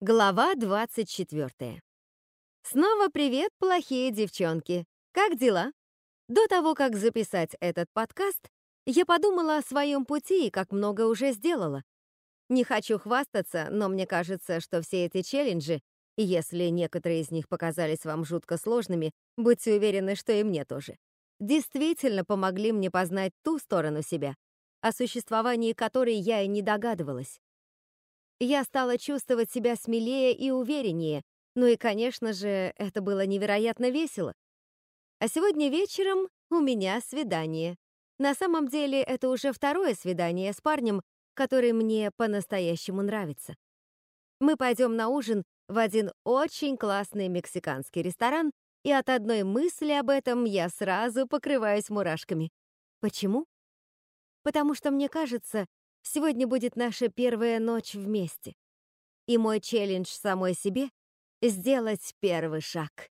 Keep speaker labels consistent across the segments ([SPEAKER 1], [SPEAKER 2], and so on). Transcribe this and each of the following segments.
[SPEAKER 1] Глава 24. Снова привет, плохие девчонки. Как дела? До того, как записать этот подкаст, я подумала о своем пути и как много уже сделала. Не хочу хвастаться, но мне кажется, что все эти челленджи, если некоторые из них показались вам жутко сложными, будьте уверены, что и мне тоже, действительно помогли мне познать ту сторону себя, о существовании которой я и не догадывалась. Я стала чувствовать себя смелее и увереннее, ну и, конечно же, это было невероятно весело. А сегодня вечером у меня свидание. На самом деле, это уже второе свидание с парнем, который мне по-настоящему нравится. Мы пойдем на ужин в один очень классный мексиканский ресторан, и от одной мысли об этом я сразу покрываюсь мурашками. Почему? Потому что мне кажется, Сегодня будет наша первая ночь вместе. И мой челлендж самой себе — сделать первый шаг.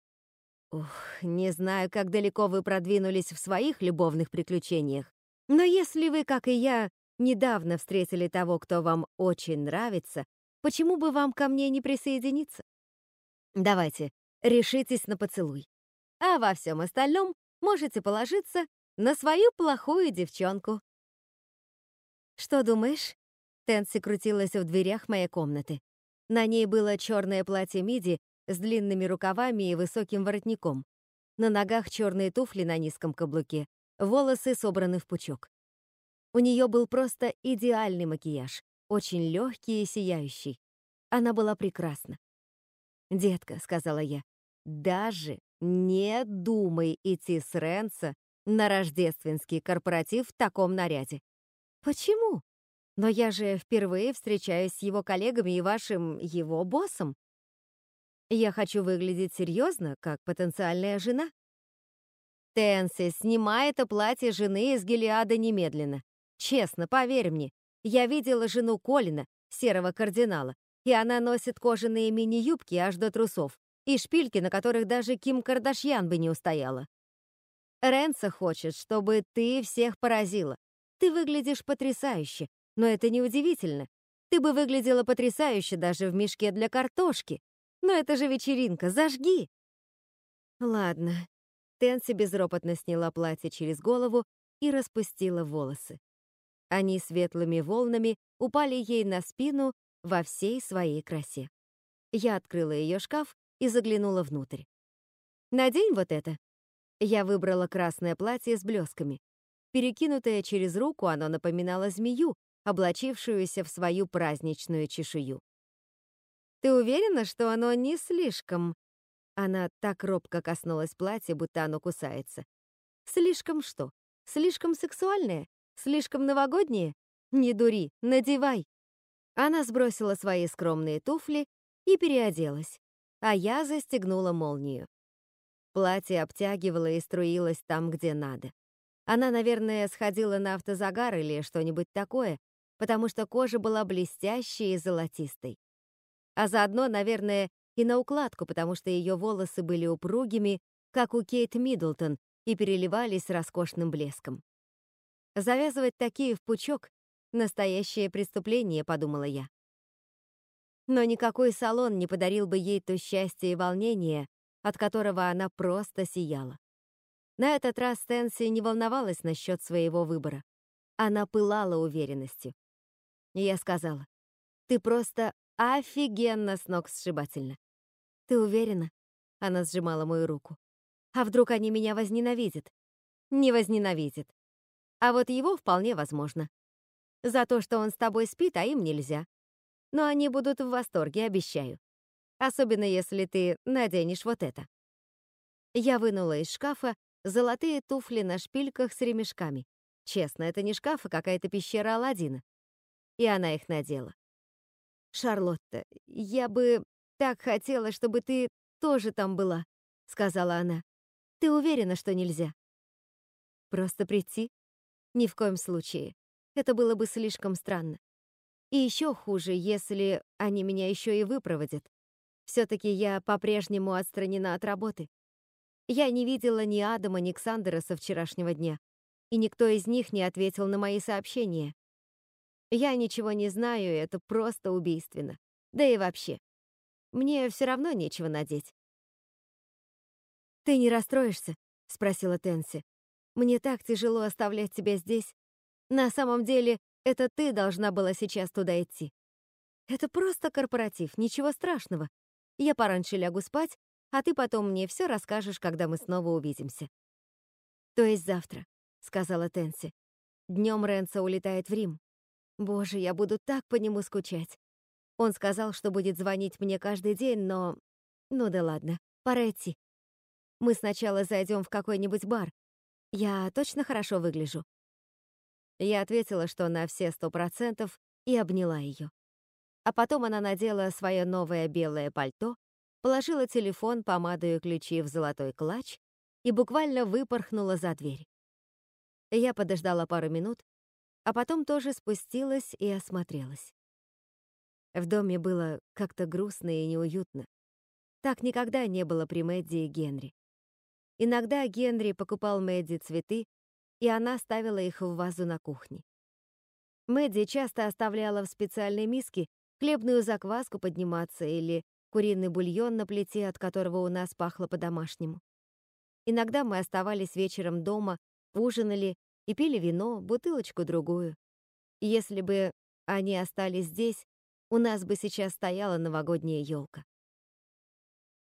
[SPEAKER 1] Ух, не знаю, как далеко вы продвинулись в своих любовных приключениях, но если вы, как и я, недавно встретили того, кто вам очень нравится, почему бы вам ко мне не присоединиться? Давайте, решитесь на поцелуй. А во всем остальном можете положиться на свою плохую девчонку. «Что думаешь?» Тенси крутилась в дверях моей комнаты. На ней было черное платье миди с длинными рукавами и высоким воротником. На ногах черные туфли на низком каблуке, волосы собраны в пучок. У нее был просто идеальный макияж, очень легкий и сияющий. Она была прекрасна. «Детка», — сказала я, — «даже не думай идти с Ренса на рождественский корпоратив в таком наряде. Почему? Но я же впервые встречаюсь с его коллегами и вашим его боссом. Я хочу выглядеть серьезно, как потенциальная жена. Тенси, снимай это платье жены из Гелиада немедленно. Честно, поверь мне, я видела жену Колина, серого кардинала, и она носит кожаные мини-юбки аж до трусов и шпильки, на которых даже Ким Кардашьян бы не устояла. Ренса хочет, чтобы ты всех поразила, ты выглядишь потрясающе, но это не удивительно. Ты бы выглядела потрясающе даже в мешке для картошки. Но это же вечеринка, зажги!» Ладно. Тенси безропотно сняла платье через голову и распустила волосы. Они светлыми волнами упали ей на спину во всей своей красе. Я открыла ее шкаф и заглянула внутрь. «Надень вот это». Я выбрала красное платье с блесками. Перекинутое через руку, оно напоминало змею, облачившуюся в свою праздничную чешую. «Ты уверена, что оно не слишком...» Она так робко коснулась платья, будто оно кусается. «Слишком что? Слишком сексуальное? Слишком новогоднее? Не дури, надевай!» Она сбросила свои скромные туфли и переоделась, а я застегнула молнию. Платье обтягивало и струилось там, где надо. Она, наверное, сходила на автозагар или что-нибудь такое, потому что кожа была блестящей и золотистой. А заодно, наверное, и на укладку, потому что ее волосы были упругими, как у Кейт Миддлтон, и переливались роскошным блеском. Завязывать такие в пучок — настоящее преступление, подумала я. Но никакой салон не подарил бы ей то счастье и волнение, от которого она просто сияла. На этот раз Стэнси не волновалась насчет своего выбора. Она пылала уверенностью. Я сказала, «Ты просто офигенно с ног сшибательно». «Ты уверена?» Она сжимала мою руку. «А вдруг они меня возненавидят?» «Не возненавидят. А вот его вполне возможно. За то, что он с тобой спит, а им нельзя. Но они будут в восторге, обещаю. Особенно если ты наденешь вот это». Я вынула из шкафа Золотые туфли на шпильках с ремешками. Честно, это не шкаф, а какая-то пещера Аладдина. И она их надела. «Шарлотта, я бы так хотела, чтобы ты тоже там была», — сказала она. «Ты уверена, что нельзя?» «Просто прийти? Ни в коем случае. Это было бы слишком странно. И еще хуже, если они меня еще и выпроводят. Все-таки я по-прежнему отстранена от работы. Я не видела ни Адама, ни Ксандера со вчерашнего дня, и никто из них не ответил на мои сообщения. Я ничего не знаю, это просто убийственно. Да и вообще, Мне все равно нечего надеть. «Ты не расстроишься?» — спросила Тенси. «Мне так тяжело оставлять тебя здесь. На самом деле, это ты должна была сейчас туда идти. Это просто корпоратив, ничего страшного. Я пораньше лягу спать, а ты потом мне все расскажешь, когда мы снова увидимся». «То есть завтра», — сказала Тенси. Днем Ренса улетает в Рим. Боже, я буду так по нему скучать. Он сказал, что будет звонить мне каждый день, но... Ну да ладно, пора идти. Мы сначала зайдем в какой-нибудь бар. Я точно хорошо выгляжу?» Я ответила, что на все сто процентов, и обняла ее. А потом она надела свое новое белое пальто, положила телефон, помаду и ключи в золотой клатч и буквально выпорхнула за дверь. Я подождала пару минут, а потом тоже спустилась и осмотрелась. В доме было как-то грустно и неуютно. Так никогда не было при Мэдди и Генри. Иногда Генри покупал Мэдди цветы, и она ставила их в вазу на кухне. Мэдди часто оставляла в специальной миске хлебную закваску подниматься или куриный бульон на плите, от которого у нас пахло по-домашнему. Иногда мы оставались вечером дома, ужинали и пили вино, бутылочку-другую. Если бы они остались здесь, у нас бы сейчас стояла новогодняя елка.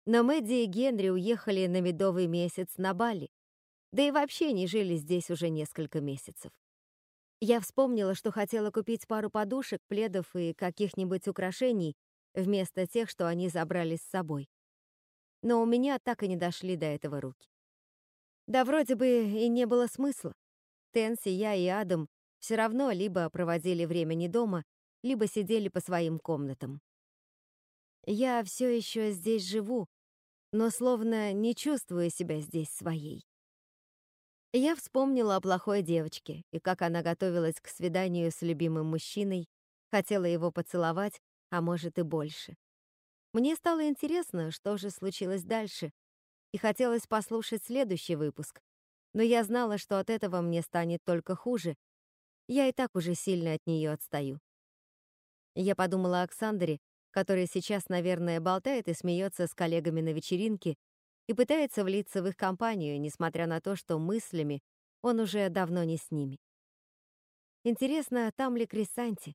[SPEAKER 1] Но Мэдди и Генри уехали на медовый месяц на Бали, да и вообще не жили здесь уже несколько месяцев. Я вспомнила, что хотела купить пару подушек, пледов и каких-нибудь украшений вместо тех, что они забрали с собой. Но у меня так и не дошли до этого руки. Да вроде бы и не было смысла. Тенси, я и Адам все равно либо проводили время не дома, либо сидели по своим комнатам. Я все еще здесь живу, но словно не чувствую себя здесь своей. Я вспомнила о плохой девочке и как она готовилась к свиданию с любимым мужчиной, хотела его поцеловать, а может и больше. Мне стало интересно, что же случилось дальше, и хотелось послушать следующий выпуск, но я знала, что от этого мне станет только хуже. Я и так уже сильно от нее отстаю. Я подумала о Оксандре, который сейчас, наверное, болтает и смеется с коллегами на вечеринке и пытается влиться в их компанию, несмотря на то, что мыслями он уже давно не с ними. Интересно, там ли Крисанти?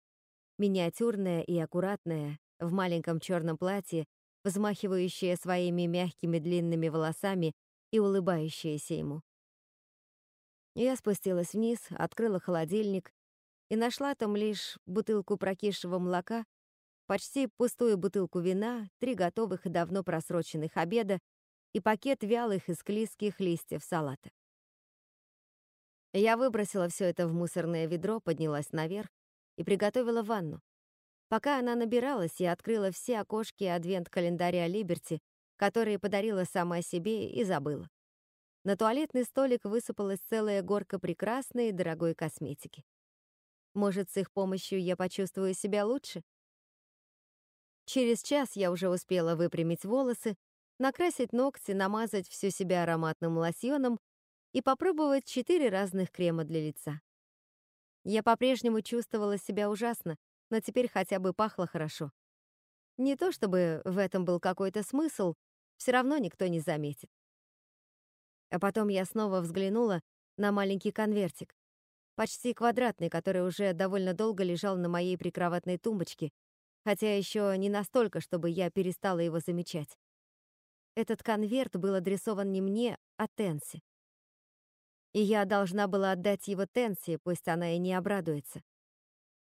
[SPEAKER 1] Миниатюрная и аккуратная, в маленьком черном платье, взмахивающая своими мягкими длинными волосами и улыбающаяся ему. Я спустилась вниз, открыла холодильник и нашла там лишь бутылку прокисшего молока почти пустую бутылку вина, три готовых и давно просроченных обеда и пакет вялых и склизких листьев салата. Я выбросила все это в мусорное ведро, поднялась наверх и приготовила ванну. Пока она набиралась, я открыла все окошки адвент-календаря Либерти, которые подарила сама себе и забыла. На туалетный столик высыпалась целая горка прекрасной и дорогой косметики. Может, с их помощью я почувствую себя лучше? Через час я уже успела выпрямить волосы, накрасить ногти, намазать всю себя ароматным лосьоном и попробовать четыре разных крема для лица. Я по-прежнему чувствовала себя ужасно, но теперь хотя бы пахло хорошо. Не то чтобы в этом был какой-то смысл, все равно никто не заметит. А потом я снова взглянула на маленький конвертик, почти квадратный, который уже довольно долго лежал на моей прикроватной тумбочке, хотя еще не настолько, чтобы я перестала его замечать. Этот конверт был адресован не мне, а Тенси. И я должна была отдать его Тенси, пусть она и не обрадуется.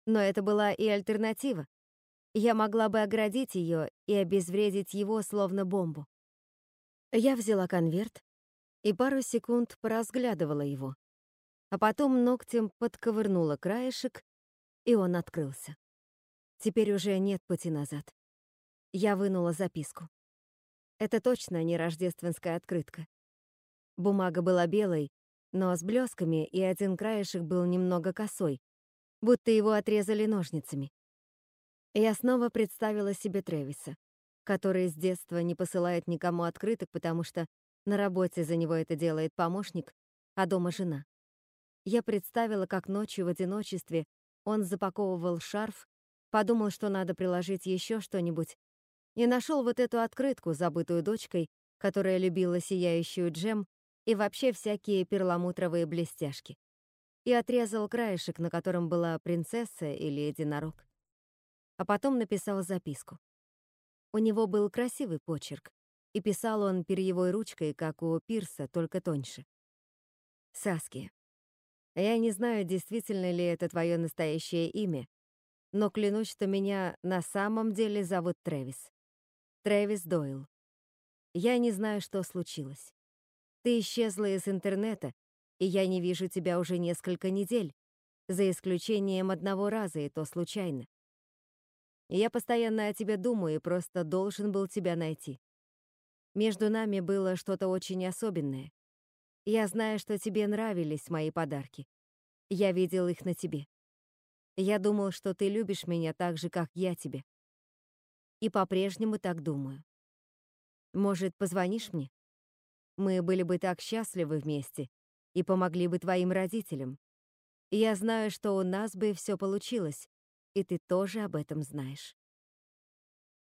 [SPEAKER 1] Но это была и альтернатива. Я могла бы оградить ее и обезвредить его, словно бомбу. Я взяла конверт и пару секунд поразглядывала его, а потом ногтем подковырнула краешек, и он открылся. Теперь уже нет пути назад. Я вынула записку. Это точно не рождественская открытка. Бумага была белой, но с блесками, и один краешек был немного косой, будто его отрезали ножницами. Я снова представила себе Трэвиса, который с детства не посылает никому открыток, потому что на работе за него это делает помощник, а дома жена. Я представила, как ночью в одиночестве он запаковывал шарф Подумал, что надо приложить еще что-нибудь, И нашел вот эту открытку, забытую дочкой, которая любила сияющую джем и вообще всякие перламутровые блестяшки. И отрезал краешек, на котором была принцесса или единорог. А потом написал записку. У него был красивый почерк, и писал он перьевой ручкой, как у Пирса, только тоньше. Саски. Я не знаю, действительно ли это твое настоящее имя, но клянусь, что меня на самом деле зовут Трэвис. Трэвис Дойл. Я не знаю, что случилось. Ты исчезла из интернета, и я не вижу тебя уже несколько недель, за исключением одного раза, и то случайно. Я постоянно о тебе думаю и просто должен был тебя найти. Между нами было что-то очень особенное. Я знаю, что тебе нравились мои подарки. Я видел их на тебе. Я думал, что ты любишь меня так же, как я тебе. И по-прежнему так думаю. Может, позвонишь мне? Мы были бы так счастливы вместе и помогли бы твоим родителям. Я знаю, что у нас бы все получилось, и ты тоже об этом знаешь.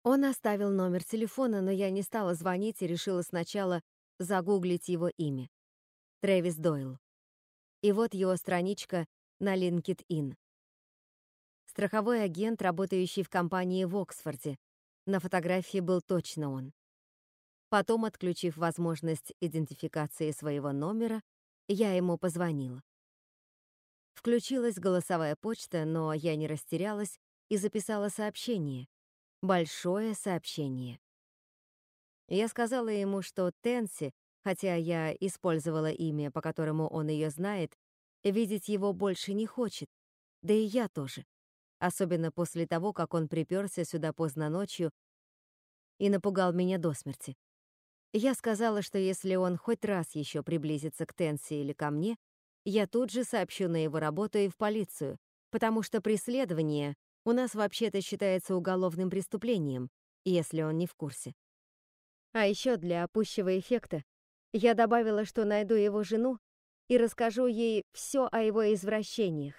[SPEAKER 1] Он оставил номер телефона, но я не стала звонить и решила сначала загуглить его имя. Трэвис Дойл. И вот его страничка на LinkedIn. Страховой агент, работающий в компании в Оксфорде. На фотографии был точно он. Потом, отключив возможность идентификации своего номера, я ему позвонила. Включилась голосовая почта, но я не растерялась и записала сообщение. Большое сообщение. Я сказала ему, что Тенси хотя я использовала имя, по которому он ее знает, видеть его больше не хочет, да и я тоже, особенно после того, как он приперся сюда поздно ночью и напугал меня до смерти. Я сказала, что если он хоть раз еще приблизится к Тенси или ко мне, я тут же сообщу на его работу и в полицию, потому что преследование у нас вообще-то считается уголовным преступлением, если он не в курсе. А еще для пущего эффекта я добавила, что найду его жену и расскажу ей все о его извращениях.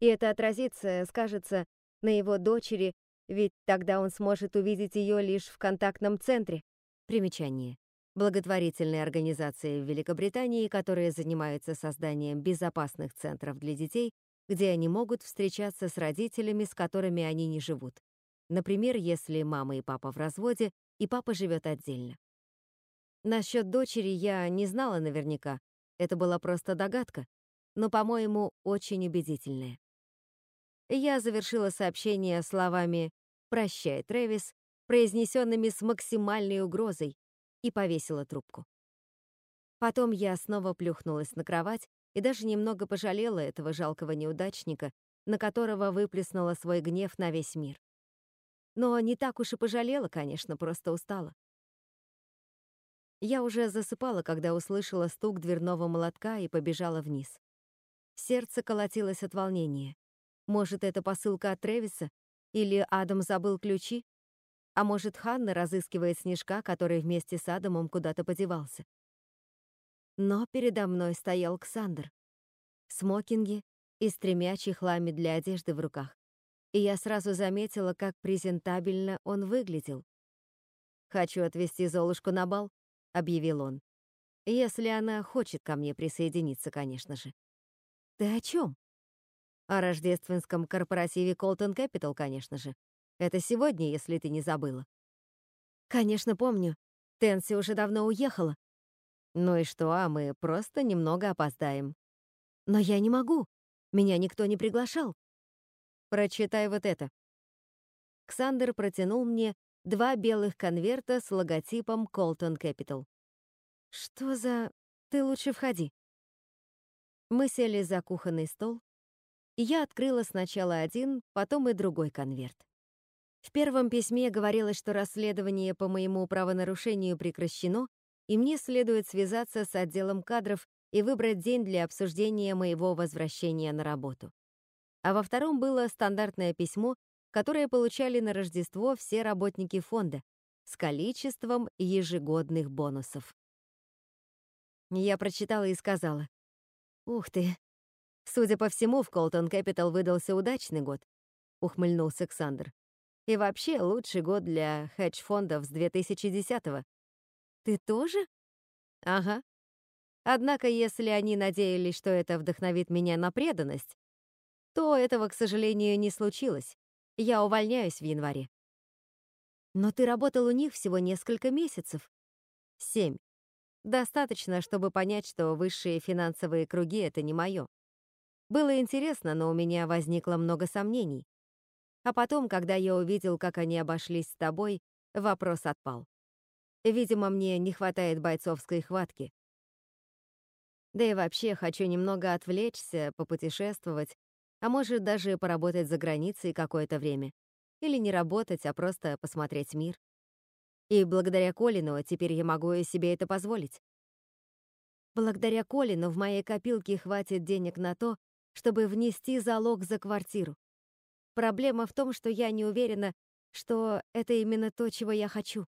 [SPEAKER 1] И это отразится, скажется, на его дочери, ведь тогда он сможет увидеть ее лишь в контактном центре. Примечание. Благотворительные организации в Великобритании, которые занимаются созданием безопасных центров для детей, где они могут встречаться с родителями, с которыми они не живут. Например, если мама и папа в разводе, и папа живет отдельно. Насчет дочери я не знала наверняка, это была просто догадка, но, по-моему, очень убедительная. Я завершила сообщение словами «Прощай, Трэвис», произнесенными с максимальной угрозой, и повесила трубку. Потом я снова плюхнулась на кровать и даже немного пожалела этого жалкого неудачника, на которого выплеснула свой гнев на весь мир. Но не так уж и пожалела, конечно, просто устала. Я уже засыпала, когда услышала стук дверного молотка и побежала вниз. Сердце колотилось от волнения. Может, это посылка от Тревиса? Или Адам забыл ключи? А может, Ханна разыскивает снежка, который вместе с Адамом куда-то подевался? Но передо мной стоял Ксандр. В смокинге и с тремя чехлами для одежды в руках. И я сразу заметила, как презентабельно он выглядел. «Хочу отвезти Золушку на бал», объявил он. Если она хочет ко мне присоединиться, конечно же. Ты о чем? О рождественском корпоративе Colton Capital, конечно же. Это сегодня, если ты не забыла. Конечно, помню. Тенси уже давно уехала. Ну и что, а мы просто немного опоздаем. Но я не могу. Меня никто не приглашал. Прочитай вот это. Ксандер протянул мне два белых конверта с логотипом Colton Capital. Что за... Ты лучше входи. Мы сели за кухонный стол, и я открыла сначала один, потом и другой конверт. В первом письме говорилось, что расследование по моему правонарушению прекращено, и мне следует связаться с отделом кадров и выбрать день для обсуждения моего возвращения на работу. А во втором было стандартное письмо которые получали на Рождество все работники фонда с количеством ежегодных бонусов. Я прочитала и сказала, «Ух ты! Судя по всему, в Колтон Capital выдался удачный год», — ухмыльнулся Александр. И вообще, лучший год для хедж-фондов с 2010-го. Ты тоже? Ага. Однако, если они надеялись, что это вдохновит меня на преданность, то этого, к сожалению, не случилось. Я увольняюсь в январе. Но ты работал у них всего несколько месяцев. Семь. Достаточно, чтобы понять, что высшие финансовые круги — это не мое. Было интересно, но у меня возникло много сомнений. А потом, когда я увидел, как они обошлись с тобой, вопрос отпал. Видимо, мне не хватает бойцовской хватки. Да и вообще хочу немного отвлечься, попутешествовать, а может даже поработать за границей какое-то время. Или не работать, а просто посмотреть мир. И благодаря Колину теперь я могу себе это позволить. Благодаря Колину в моей копилке хватит денег на то, чтобы внести залог за квартиру. Проблема в том, что я не уверена, что это именно то, чего я хочу.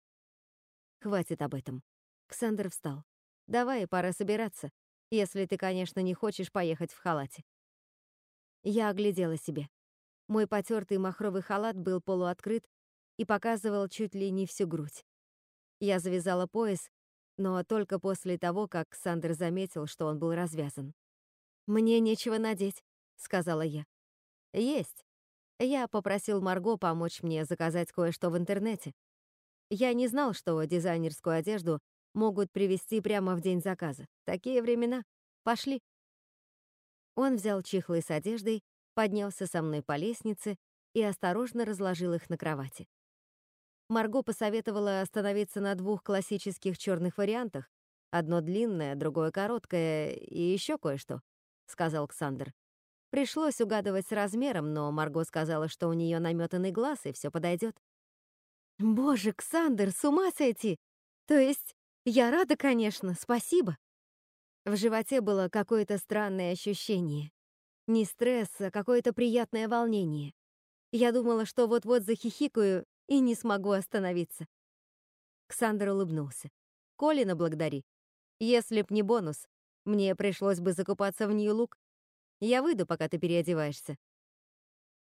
[SPEAKER 1] Хватит об этом. Ксандр встал. Давай, пора собираться, если ты, конечно, не хочешь поехать в халате. Я оглядела себе. Мой потертый махровый халат был полуоткрыт и показывал чуть ли не всю грудь. Я завязала пояс, но только после того, как Сандер заметил, что он был развязан. «Мне нечего надеть», — сказала я. «Есть». Я попросил Марго помочь мне заказать кое-что в интернете. Я не знал, что дизайнерскую одежду могут привезти прямо в день заказа. Такие времена. Пошли. Он взял чехлы с одеждой, поднялся со мной по лестнице и осторожно разложил их на кровати. Марго посоветовала остановиться на двух классических черных вариантах. Одно длинное, другое короткое и еще кое-что, сказал Ксандр. Пришлось угадывать с размером, но Марго сказала, что у нее наметанный глаз и все подойдет. Боже, Ксандр, с ума сойти! То есть, я рада, конечно, спасибо. В животе было какое-то странное ощущение. Не стресс, а какое-то приятное волнение. Я думала, что вот-вот захихикаю и не смогу остановиться. Ксандр улыбнулся. Колина благодари. Если б не бонус, мне пришлось бы закупаться в Нью-Лук. Я выйду, пока ты переодеваешься.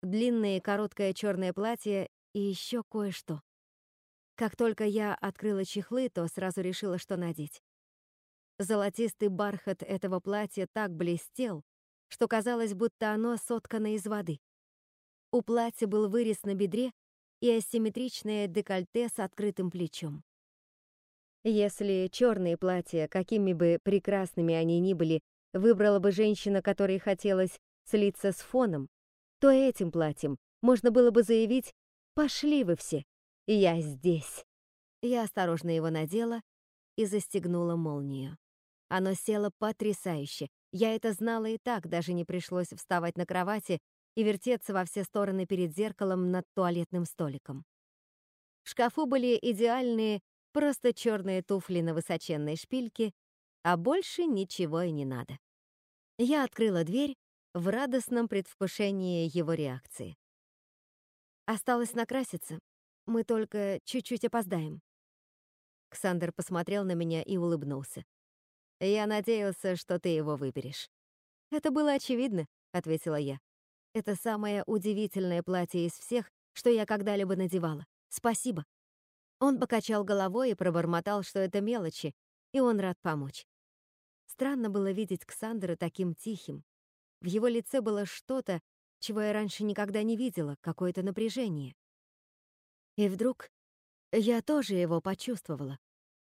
[SPEAKER 1] Длинное короткое черное платье и еще кое-что. Как только я открыла чехлы, то сразу решила, что надеть. Золотистый бархат этого платья так блестел, что казалось, будто оно соткано из воды. У платья был вырез на бедре и асимметричное декольте с открытым плечом. Если черные платья, какими бы прекрасными они ни были, выбрала бы женщина, которой хотелось слиться с фоном, то этим платьем можно было бы заявить «пошли вы все, я здесь». Я осторожно его надела и застегнула молнию. Оно село потрясающе. Я это знала и так, даже не пришлось вставать на кровати и вертеться во все стороны перед зеркалом над туалетным столиком. В шкафу были идеальные, просто черные туфли на высоченной шпильке, а больше ничего и не надо. Я открыла дверь в радостном предвкушении его реакции. Осталось накраситься. Мы только чуть-чуть опоздаем. Ксандер посмотрел на меня и улыбнулся. Я надеялся, что ты его выберешь. Это было очевидно, ответила я. Это самое удивительное платье из всех, что я когда-либо надевала. Спасибо. Он покачал головой и пробормотал, что это мелочи, и он рад помочь. Странно было видеть Ксандера таким тихим. В его лице было что-то, чего я раньше никогда не видела, какое-то напряжение. И вдруг я тоже его почувствовала.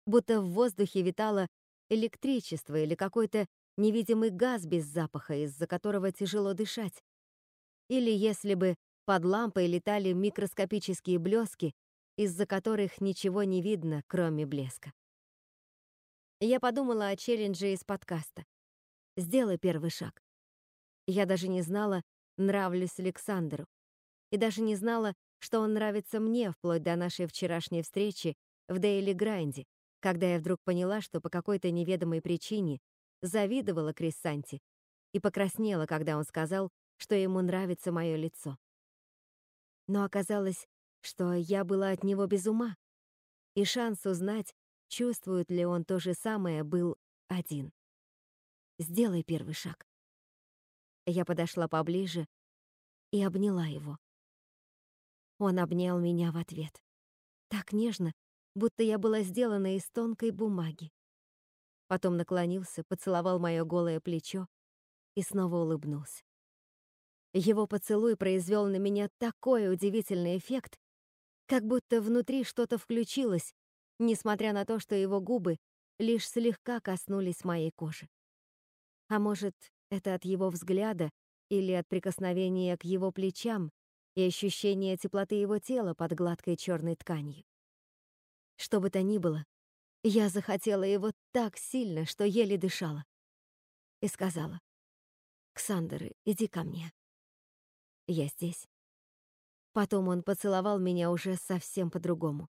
[SPEAKER 1] Будто в воздухе витало электричество или какой-то невидимый газ без запаха, из-за которого тяжело дышать. Или если бы под лампой летали микроскопические блески, из-за которых ничего не видно, кроме блеска. Я подумала о челлендже из подкаста. Сделай первый шаг. Я даже не знала, нравлюсь Александру. И даже не знала, что он нравится мне, вплоть до нашей вчерашней встречи в Дейли Грайнде, когда я вдруг поняла, что по какой-то неведомой причине завидовала Криссанти и покраснела, когда он сказал, что ему нравится мое лицо. Но оказалось, что я была от него без ума, и шанс узнать, чувствует ли он то же самое, был один. Сделай первый шаг. Я подошла поближе и обняла его. Он обнял меня в ответ. Так нежно, будто я была сделана из тонкой бумаги. Потом наклонился, поцеловал мое голое плечо и снова улыбнулся. Его поцелуй произвел на меня такой удивительный эффект, как будто внутри что-то включилось, несмотря на то, что его губы лишь слегка коснулись моей кожи. А может, это от его взгляда или от прикосновения к его плечам и ощущения теплоты его тела под гладкой черной тканью. Что бы то ни было, я захотела его так сильно, что еле дышала. И сказала, «Ксандр, иди ко мне. Я здесь». Потом он поцеловал меня уже совсем по-другому.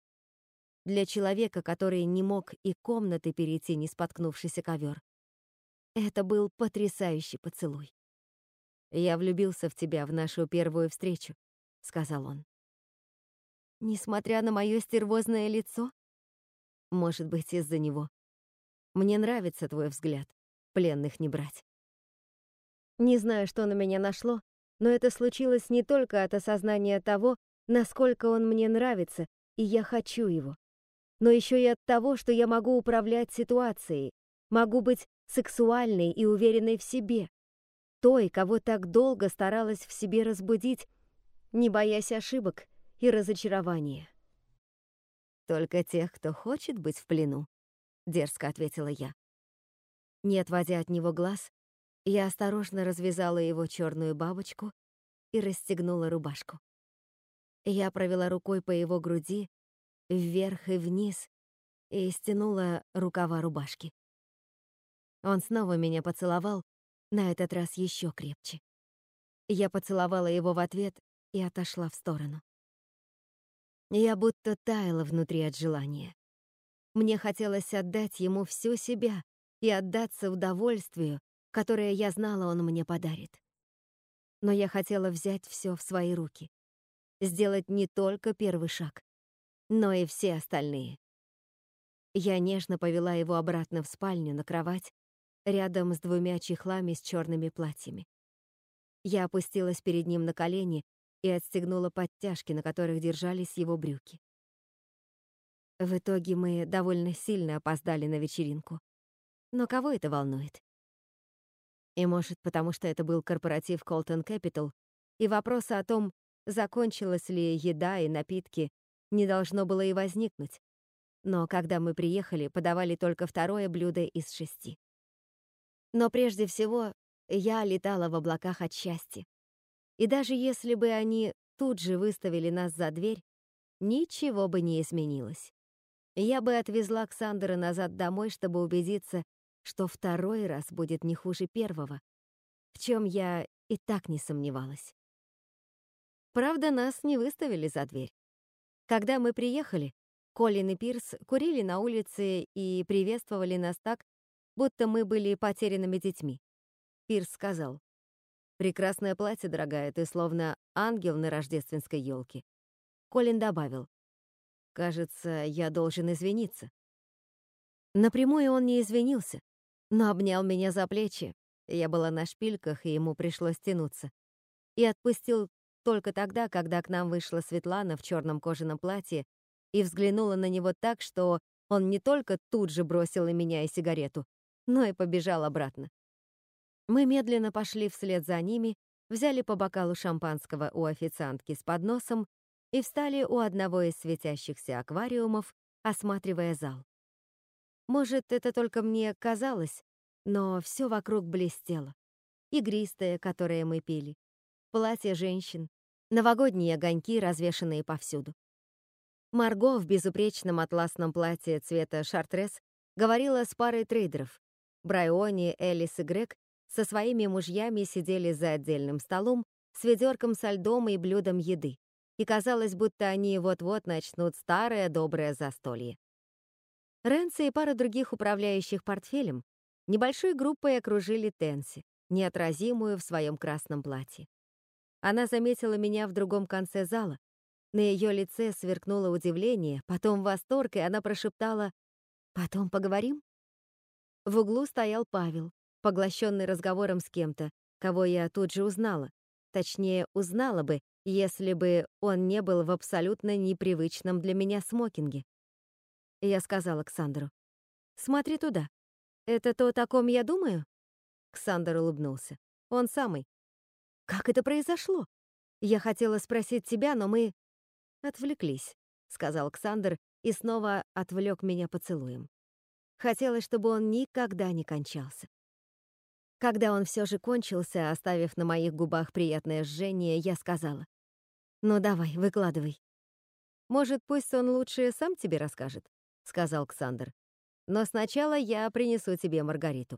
[SPEAKER 1] Для человека, который не мог и комнаты перейти, не споткнувшись о ковер. Это был потрясающий поцелуй. «Я влюбился в тебя в нашу первую встречу», — сказал он. Несмотря на мое стервозное лицо? Может быть, из-за него. Мне нравится твой взгляд. Пленных не брать. Не знаю, что на меня нашло, но это случилось не только от осознания того, насколько он мне нравится, и я хочу его, но еще и от того, что я могу управлять ситуацией, могу быть сексуальной и уверенной в себе, той, кого так долго старалась в себе разбудить, не боясь ошибок и разочарования. «Только тех, кто хочет быть в плену», — дерзко ответила я. Не отводя от него глаз, я осторожно развязала его черную бабочку и расстегнула рубашку. Я провела рукой по его груди, вверх и вниз, и стянула рукава рубашки. Он снова меня поцеловал, на этот раз еще крепче. Я поцеловала его в ответ и отошла в сторону. Я будто таяла внутри от желания. Мне хотелось отдать ему всю себя и отдаться удовольствию, которое я знала, он мне подарит. Но я хотела взять все в свои руки, сделать не только первый шаг, но и все остальные. Я нежно повела его обратно в спальню на кровать, рядом с двумя чехлами с черными платьями. Я опустилась перед ним на колени и отстегнула подтяжки, на которых держались его брюки. В итоге мы довольно сильно опоздали на вечеринку. Но кого это волнует? И может, потому что это был корпоратив Colton Capital, и вопроса о том, закончилась ли еда и напитки, не должно было и возникнуть. Но когда мы приехали, подавали только второе блюдо из шести. Но прежде всего, я летала в облаках от счастья. И даже если бы они тут же выставили нас за дверь, ничего бы не изменилось. Я бы отвезла Ксандера назад домой, чтобы убедиться, что второй раз будет не хуже первого, в чем я и так не сомневалась. Правда, нас не выставили за дверь. Когда мы приехали, Колин и Пирс курили на улице и приветствовали нас так, будто мы были потерянными детьми. Пирс сказал, «Прекрасное платье, дорогая, ты словно ангел на рождественской елке». Колин добавил, «Кажется, я должен извиниться». Напрямую он не извинился, но обнял меня за плечи, я была на шпильках, и ему пришлось тянуться, и отпустил только тогда, когда к нам вышла Светлана в черном кожаном платье и взглянула на него так, что он не только тут же бросил и меня, и сигарету, но и побежал обратно. Мы медленно пошли вслед за ними, взяли по бокалу шампанского у официантки с подносом и встали у одного из светящихся аквариумов, осматривая зал. Может, это только мне казалось, но все вокруг блестело. Игристое, которое мы пили, платья женщин, новогодние огоньки, развешанные повсюду. Марго в безупречном атласном платье цвета шартрес говорила с парой трейдеров, Брайони, Элис и Грег со своими мужьями сидели за отдельным столом с ведерком со льдом и блюдом еды, и казалось, будто они вот-вот начнут старое доброе застолье. Рэнси и пара других управляющих портфелем небольшой группой окружили Тенси, неотразимую в своем красном платье. Она заметила меня в другом конце зала. На ее лице сверкнуло удивление, потом восторг, и она прошептала «Потом поговорим?» В углу стоял Павел, поглощенный разговором с кем-то, кого я тут же узнала. Точнее, узнала бы, если бы он не был в абсолютно непривычном для меня смокинге. Я сказала Александру, «Смотри туда. Это то, о ком я думаю?» Ксандр улыбнулся. «Он самый». «Как это произошло?» Я хотела спросить тебя, но мы отвлеклись, сказал Александр и снова отвлек меня поцелуем. Хотелось, чтобы он никогда не кончался. Когда он все же кончился, оставив на моих губах приятное жжение, я сказала, «Ну давай, выкладывай». «Может, пусть он лучше сам тебе расскажет», — сказал Александр. «Но сначала я принесу тебе Маргариту».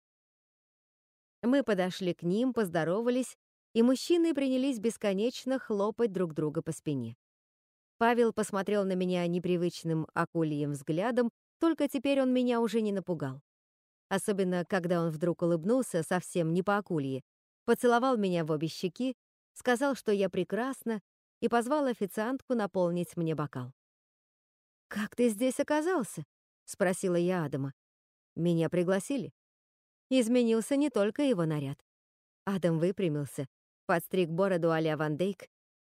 [SPEAKER 1] Мы подошли к ним, поздоровались и мужчины принялись бесконечно хлопать друг друга по спине. Павел посмотрел на меня непривычным акульем взглядом, только теперь он меня уже не напугал. Особенно, когда он вдруг улыбнулся совсем не по акулье, поцеловал меня в обе щеки, сказал, что я прекрасна, и позвал официантку наполнить мне бокал. «Как ты здесь оказался?» — спросила я Адама. «Меня пригласили». Изменился не только его наряд. Адам выпрямился, подстриг бороду а-ля Ван Дейк.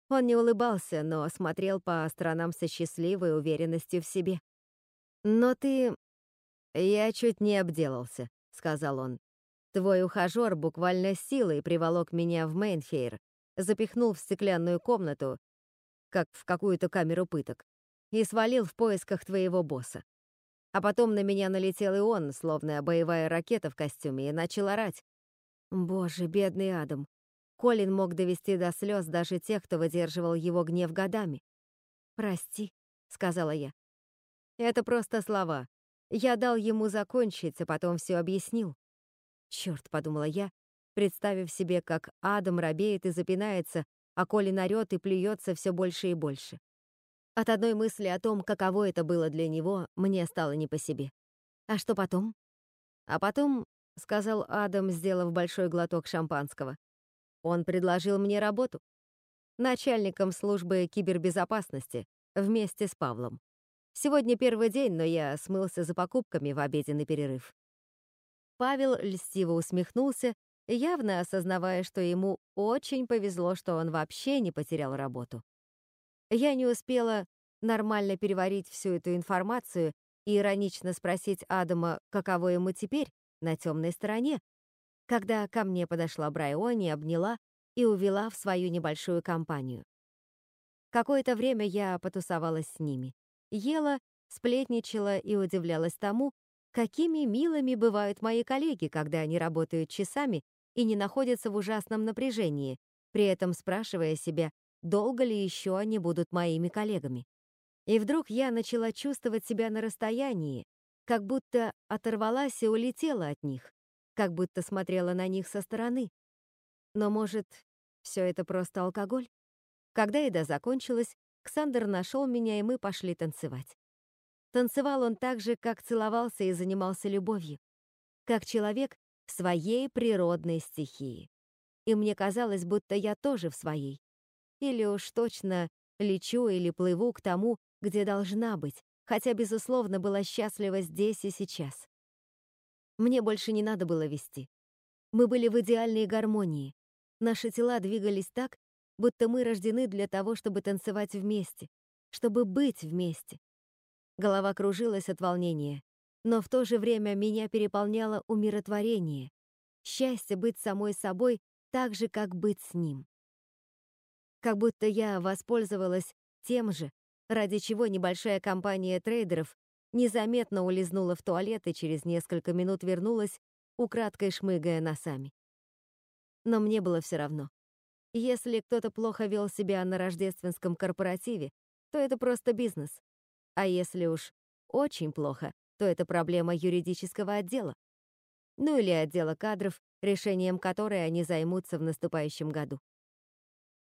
[SPEAKER 1] Он не улыбался, но смотрел по сторонам со счастливой уверенностью в себе. «Но ты...» «Я чуть не обделался», — сказал он. «Твой ухажер буквально силой приволок меня в Мейнфейр, запихнул в стеклянную комнату, как в какую-то камеру пыток, и свалил в поисках твоего босса. А потом на меня налетел и он, словно боевая ракета в костюме, и начал орать. Боже, бедный Адам. Колин мог довести до слез даже тех, кто выдерживал его гнев годами. «Прости», — сказала я. «Это просто слова. Я дал ему закончить, а потом все объяснил». «Черт», — подумала я, представив себе, как Адам робеет и запинается, а Колин орёт и плюется все больше и больше. От одной мысли о том, каково это было для него, мне стало не по себе. «А что потом?» «А потом», — сказал Адам, сделав большой глоток шампанского, он предложил мне работу. Начальником службы кибербезопасности вместе с Павлом. Сегодня первый день, но я смылся за покупками в обеденный перерыв. Павел льстиво усмехнулся, явно осознавая, что ему очень повезло, что он вообще не потерял работу. Я не успела нормально переварить всю эту информацию и иронично спросить Адама, каково ему теперь на темной стороне, когда ко мне подошла Брайони, обняла и увела в свою небольшую компанию. Какое-то время я потусовалась с ними. Ела, сплетничала и удивлялась тому, какими милыми бывают мои коллеги, когда они работают часами и не находятся в ужасном напряжении, при этом спрашивая себя, долго ли еще они будут моими коллегами. И вдруг я начала чувствовать себя на расстоянии, как будто оторвалась и улетела от них как будто смотрела на них со стороны. Но, может, все это просто алкоголь? Когда еда закончилась, Ксандр нашел меня, и мы пошли танцевать. Танцевал он так же, как целовался и занимался любовью, как человек в своей природной стихии. И мне казалось, будто я тоже в своей. Или уж точно лечу или плыву к тому, где должна быть, хотя, безусловно, была счастлива здесь и сейчас. Мне больше не надо было вести. Мы были в идеальной гармонии. Наши тела двигались так, будто мы рождены для того, чтобы танцевать вместе, чтобы быть вместе. Голова кружилась от волнения, но в то же время меня переполняло умиротворение, счастье быть самой собой так же, как быть с ним. Как будто я воспользовалась тем же, ради чего небольшая компания трейдеров незаметно улизнула в туалет и через несколько минут вернулась, украдкой шмыгая носами. Но мне было все равно. Если кто-то плохо вел себя на рождественском корпоративе, то это просто бизнес. А если уж очень плохо, то это проблема юридического отдела. Ну или отдела кадров, решением которой они займутся в наступающем году.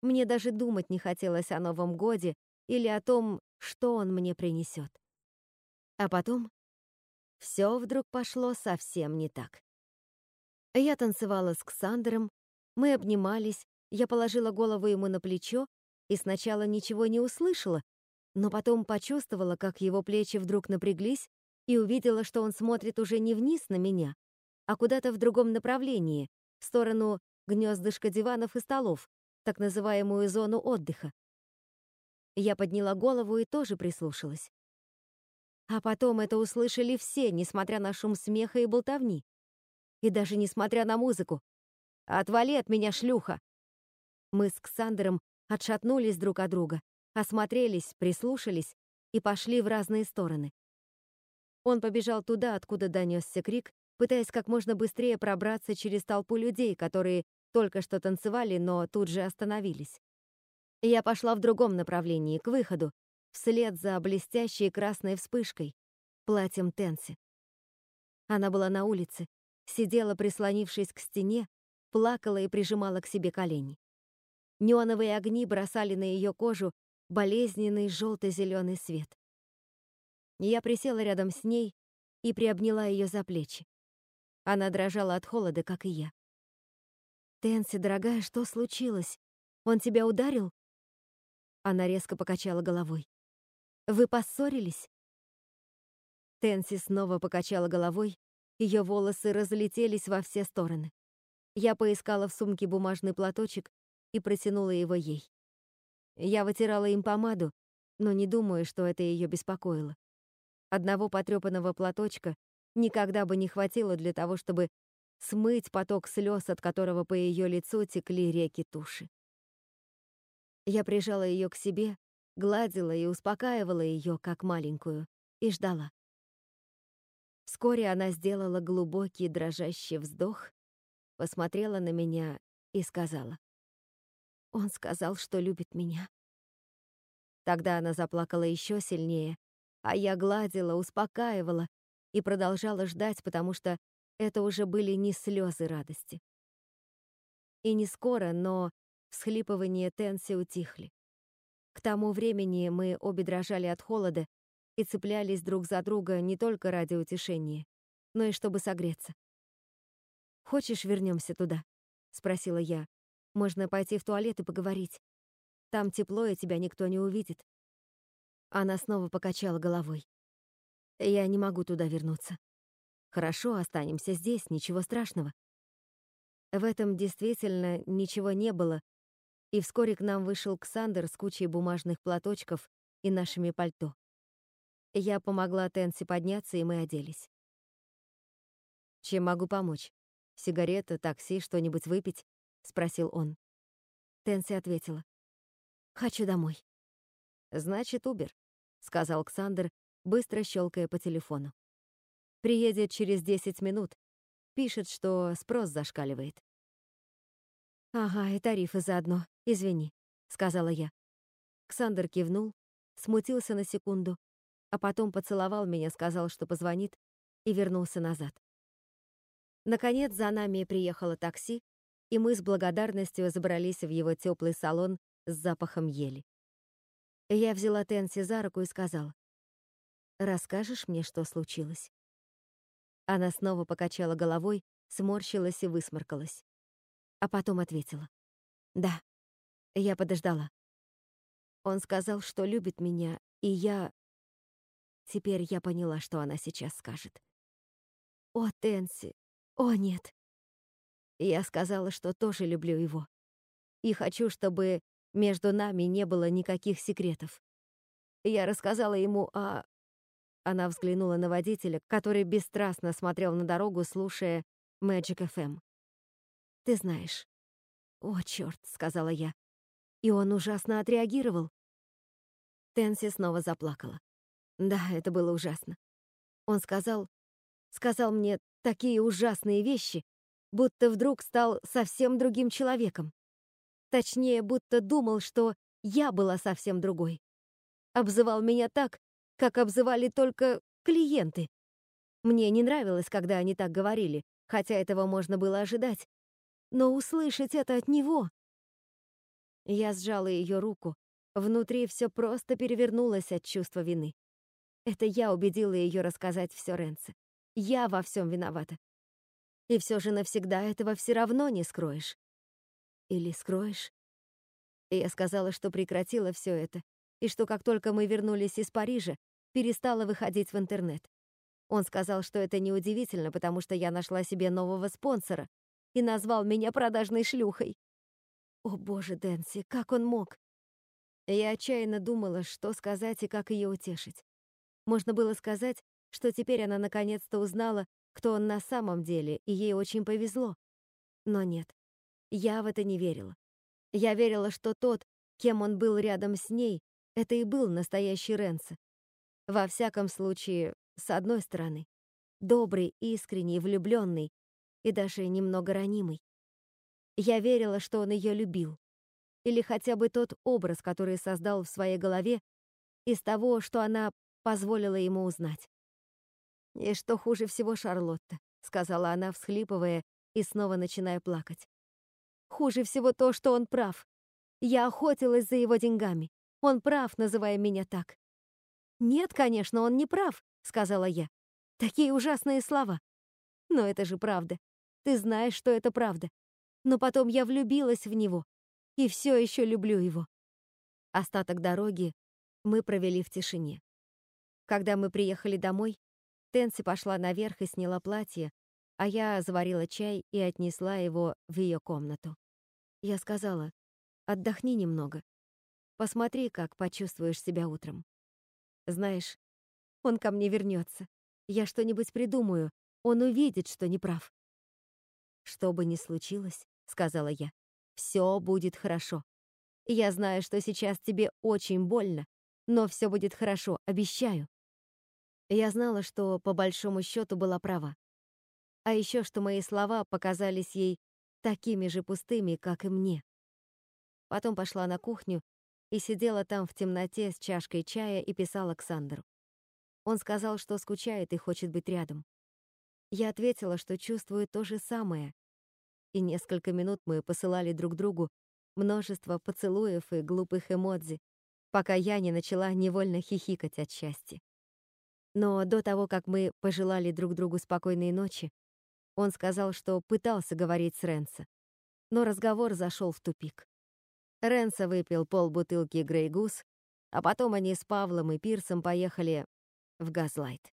[SPEAKER 1] Мне даже думать не хотелось о Новом годе или о том, что он мне принесет. А потом все вдруг пошло совсем не так. Я танцевала с Ксандером, мы обнимались, я положила голову ему на плечо и сначала ничего не услышала, но потом почувствовала, как его плечи вдруг напряглись и увидела, что он смотрит уже не вниз на меня, а куда-то в другом направлении, в сторону гнездышка диванов и столов, так называемую зону отдыха. Я подняла голову и тоже прислушалась. А потом это услышали все, несмотря на шум смеха и болтовни. И даже несмотря на музыку. «Отвали от меня, шлюха!» Мы с Ксандером отшатнулись друг от друга, осмотрелись, прислушались и пошли в разные стороны. Он побежал туда, откуда донесся крик, пытаясь как можно быстрее пробраться через толпу людей, которые только что танцевали, но тут же остановились. Я пошла в другом направлении, к выходу, вслед за блестящей красной вспышкой, платьем Тенси. Она была на улице, сидела, прислонившись к стене, плакала и прижимала к себе колени. Неоновые огни бросали на ее кожу болезненный желто-зеленый свет. Я присела рядом с ней и приобняла ее за плечи. Она дрожала от холода, как и я. «Тенси, дорогая, что случилось? Он тебя ударил?» Она резко покачала головой. «Вы поссорились?» Тенси снова покачала головой, ее волосы разлетелись во все стороны. Я поискала в сумке бумажный платочек и протянула его ей. Я вытирала им помаду, но не думаю, что это ее беспокоило. Одного потрепанного платочка никогда бы не хватило для того, чтобы смыть поток слез, от которого по ее лицу текли реки туши. Я прижала ее к себе, гладила и успокаивала ее, как маленькую, и ждала. Вскоре она сделала глубокий дрожащий вздох, посмотрела на меня и сказала. «Он сказал, что любит меня». Тогда она заплакала еще сильнее, а я гладила, успокаивала, и продолжала ждать, потому что это уже были не слезы радости. И не скоро, но всхлипывания Тенси утихли. К тому времени мы обе дрожали от холода и цеплялись друг за друга не только ради утешения, но и чтобы согреться. «Хочешь, вернемся туда?» — спросила я. «Можно пойти в туалет и поговорить. Там тепло, и тебя никто не увидит». Она снова покачала головой. Я не могу туда вернуться. Хорошо, останемся здесь, ничего страшного. В этом действительно ничего не было, и вскоре к нам вышел Ксандер с кучей бумажных платочков и нашими пальто. Я помогла Тенси подняться, и мы оделись. «Чем могу помочь? Сигарета, такси, что-нибудь выпить?» — спросил он. Тенси ответила. «Хочу домой». «Значит, Убер», — сказал Ксандер быстро щелкая по телефону. Приедет через 10 минут. Пишет, что спрос зашкаливает. «Ага, и тарифы заодно. Извини», — сказала я. Ксандр кивнул, смутился на секунду, а потом поцеловал меня, сказал, что позвонит, и вернулся назад. Наконец за нами приехало такси, и мы с благодарностью забрались в его теплый салон с запахом ели. Я взяла Тенси за руку и сказала, Расскажешь мне, что случилось?» Она снова покачала головой, сморщилась и высморкалась. А потом ответила. «Да». Я подождала. Он сказал, что любит меня, и я... Теперь я поняла, что она сейчас скажет. «О, Тенси! О, нет!» Я сказала, что тоже люблю его. И хочу, чтобы между нами не было никаких секретов. Я рассказала ему о... Она взглянула на водителя, который бесстрастно смотрел на дорогу, слушая Magic FM. «Ты знаешь». «О, черт», — сказала я. И он ужасно отреагировал. Тенси снова заплакала. Да, это было ужасно. Он сказал, сказал мне такие ужасные вещи, будто вдруг стал совсем другим человеком. Точнее, будто думал, что я была совсем другой. Обзывал меня так, как обзывали только клиенты. Мне не нравилось, когда они так говорили, хотя этого можно было ожидать. Но услышать это от него... Я сжала ее руку. Внутри все просто перевернулось от чувства вины. Это я убедила ее рассказать все Ренце. Я во всем виновата. И все же навсегда этого все равно не скроешь. Или скроешь? И я сказала, что прекратила все это, и что как только мы вернулись из Парижа, перестала выходить в интернет. Он сказал, что это неудивительно, потому что я нашла себе нового спонсора и назвал меня продажной шлюхой. О боже, Дэнси, как он мог? Я отчаянно думала, что сказать и как ее утешить. Можно было сказать, что теперь она наконец-то узнала, кто он на самом деле, и ей очень повезло. Но нет, я в это не верила. Я верила, что тот, кем он был рядом с ней, это и был настоящий Ренце. Во всяком случае, с одной стороны, добрый, искренний, влюбленный и даже немного ранимый. Я верила, что он ее любил. Или хотя бы тот образ, который создал в своей голове из того, что она позволила ему узнать. «И что хуже всего, Шарлотта», — сказала она, всхлипывая и снова начиная плакать. «Хуже всего то, что он прав. Я охотилась за его деньгами. Он прав, называя меня так». «Нет, конечно, он не прав», — сказала я. «Такие ужасные слова. Но это же правда. Ты знаешь, что это правда. Но потом я влюбилась в него. И все еще люблю его». Остаток дороги мы провели в тишине. Когда мы приехали домой, Тенси пошла наверх и сняла платье, а я заварила чай и отнесла его в ее комнату. Я сказала, отдохни немного. Посмотри, как почувствуешь себя утром. Знаешь, он ко мне вернется. Я что-нибудь придумаю, он увидит, что не прав. Что бы ни случилось, сказала я, все будет хорошо. Я знаю, что сейчас тебе очень больно, но все будет хорошо, обещаю. Я знала, что по большому счету была права. А еще, что мои слова показались ей такими же пустыми, как и мне. Потом пошла на кухню и сидела там в темноте с чашкой чая и писала Александру. Он сказал, что скучает и хочет быть рядом. Я ответила, что чувствую то же самое. И несколько минут мы посылали друг другу множество поцелуев и глупых эмодзи, пока я не начала невольно хихикать от счастья. Но до того, как мы пожелали друг другу спокойной ночи, он сказал, что пытался говорить с Ренса, но разговор зашел в тупик. Ренса выпил полбутылки Грей Гус, а потом они с Павлом и Пирсом поехали в Газлайт.